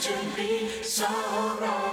to be so wrong.